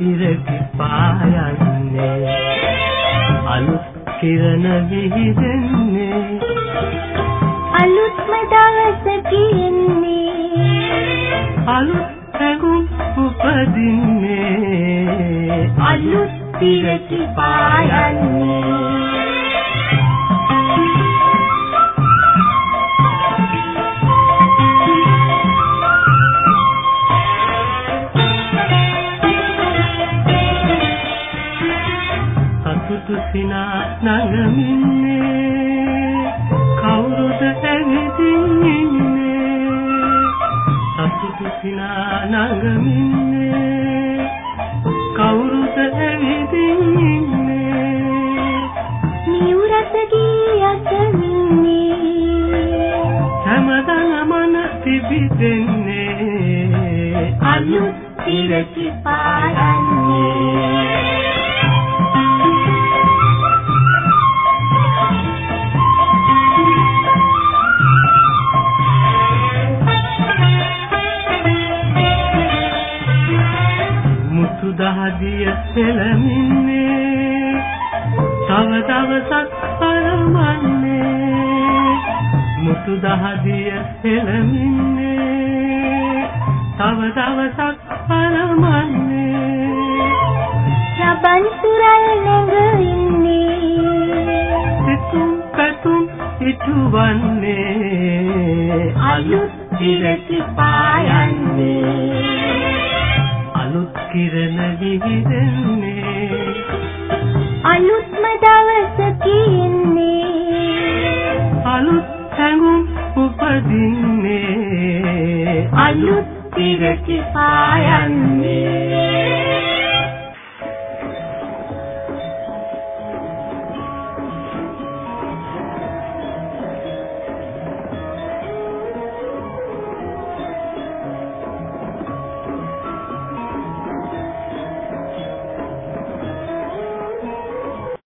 ඉරටි පායන්නේ. අලුත් කිරණ විහිදෙන්නේ. අලුත්ම දවස කියන්නේ අලුත් හැඟුම් උපදින්නේ. අලුත් ඉරටි පායන්නේ. නගමින්නේ කවුරුද ඇවිදින්නේ සතුටු සිනා නගමින්නේ කවුරුද ඇවිදින්නේ නිවුරත ගී අසමින්නේ හැමදාම මන තිබිදෙන්නේ අලුත් පිරකි පායන්නේ දහදිය සෙලමින්නේ තව දවසක් පරමන්නේ. මුතු දහදිය සෙලමින්නේ තව දවසක් පරමන්නේ. රබන් සුරල් ළඟ ඉන්නේ. සිතුම් පැතුම් ඉටුවන්නේ. අලුත් පිරකි පායන්නේ විහිදෙන්නේ අලුත්ම දවස කියන්නේ අලුත් හැඟුම් උපදින්නේ. අලුත් පිරකි පායන්නේ